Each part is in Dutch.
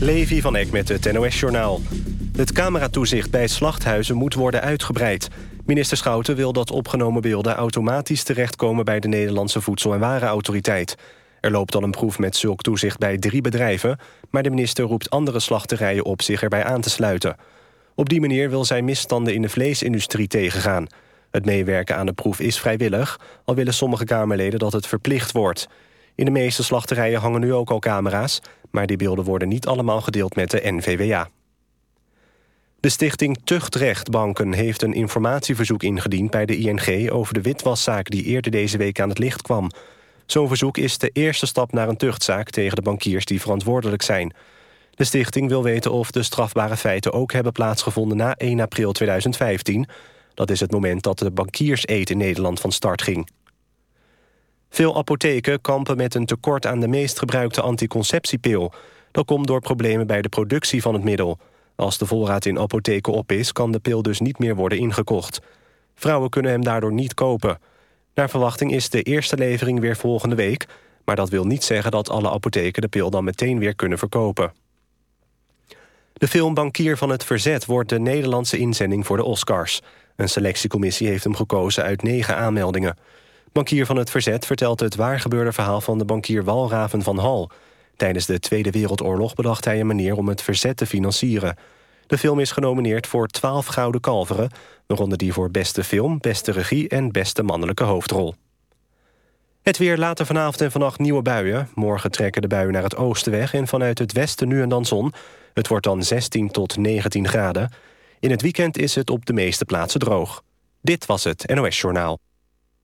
Levi van Eck met het NOS-journaal. Het cameratoezicht bij slachthuizen moet worden uitgebreid. Minister Schouten wil dat opgenomen beelden automatisch terechtkomen... bij de Nederlandse Voedsel- en Warenautoriteit. Er loopt al een proef met zulk toezicht bij drie bedrijven... maar de minister roept andere slachterijen op zich erbij aan te sluiten. Op die manier wil zij misstanden in de vleesindustrie tegengaan. Het meewerken aan de proef is vrijwillig... al willen sommige Kamerleden dat het verplicht wordt... In de meeste slachterijen hangen nu ook al camera's... maar die beelden worden niet allemaal gedeeld met de NVWA. De stichting Tuchtrechtbanken heeft een informatieverzoek ingediend... bij de ING over de witwaszaak die eerder deze week aan het licht kwam. Zo'n verzoek is de eerste stap naar een tuchtzaak... tegen de bankiers die verantwoordelijk zijn. De stichting wil weten of de strafbare feiten ook hebben plaatsgevonden... na 1 april 2015. Dat is het moment dat de bankierseed in Nederland van start ging. Veel apotheken kampen met een tekort aan de meest gebruikte anticonceptiepil. Dat komt door problemen bij de productie van het middel. Als de voorraad in apotheken op is, kan de pil dus niet meer worden ingekocht. Vrouwen kunnen hem daardoor niet kopen. Naar verwachting is de eerste levering weer volgende week... maar dat wil niet zeggen dat alle apotheken de pil dan meteen weer kunnen verkopen. De film Bankier van het Verzet wordt de Nederlandse inzending voor de Oscars. Een selectiecommissie heeft hem gekozen uit negen aanmeldingen. Bankier van het Verzet vertelt het waargebeurde verhaal van de bankier Walraven van Hal. Tijdens de Tweede Wereldoorlog bedacht hij een manier om het verzet te financieren. De film is genomineerd voor 12 Gouden Kalveren... waaronder die voor beste film, beste regie en beste mannelijke hoofdrol. Het weer later vanavond en vannacht nieuwe buien. Morgen trekken de buien naar het oosten weg... en vanuit het westen nu en dan zon. Het wordt dan 16 tot 19 graden. In het weekend is het op de meeste plaatsen droog. Dit was het NOS Journaal.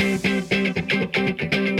thank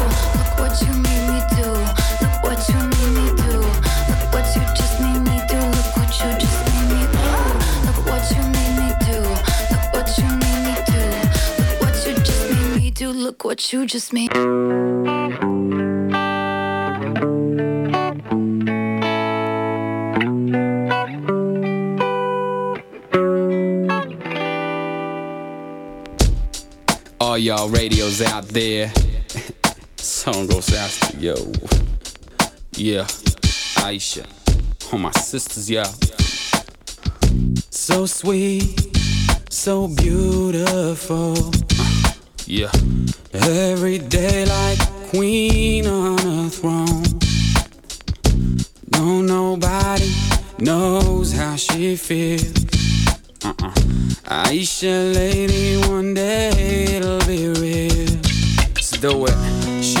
What you just made. All y'all radios out there. Song goes out to yo. Yeah, Aisha. All my sisters, yeah. So sweet, so beautiful. Uh, yeah. Every day like a queen on a throne. No, nobody knows how she feels. Uh-uh. Aisha, lady, one day it'll be real. Let's do it. She